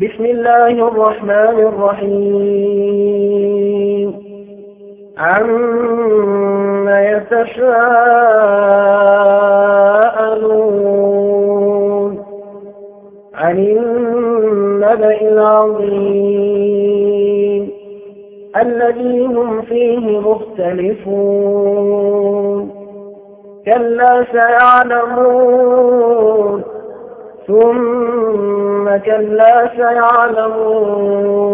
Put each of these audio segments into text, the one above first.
بسم الله الرحمن الرحيم. عم يتساءلون عن النبأ العظيم الذي هم فيه مختلفون كلا سيعلمون ثم كلا سيعلمون.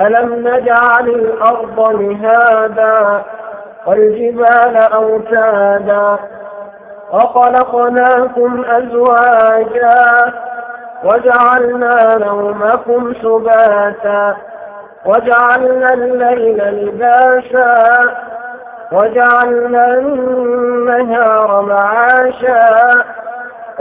ألم نجعل الأرض مهادا والجبال أوتادا وخلقناكم أزواجا وجعلنا نومكم سباتا وجعلنا الليل لباسا وجعلنا النهار معاشا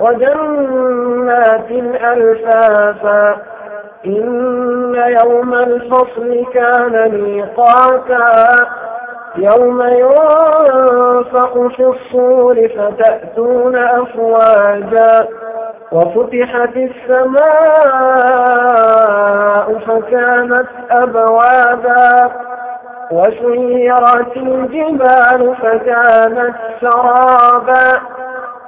وجنات ألفافا. إن يوم الفصل كان ميقاتا. يوم ينفق في الصور فتأتون أفواجا. وفتحت السماء فكانت أبوابا. وسيرت الجبال فكانت سرابا.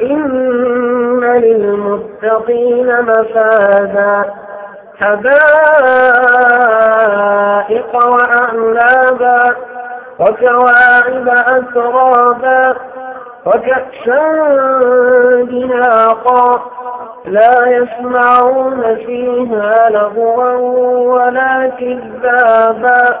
إن للمتقين مفادا حبائق وأعنابا وكواعب أترابا وكأسا دهاقا لا يسمعون فيها لغوا ولا كذابا.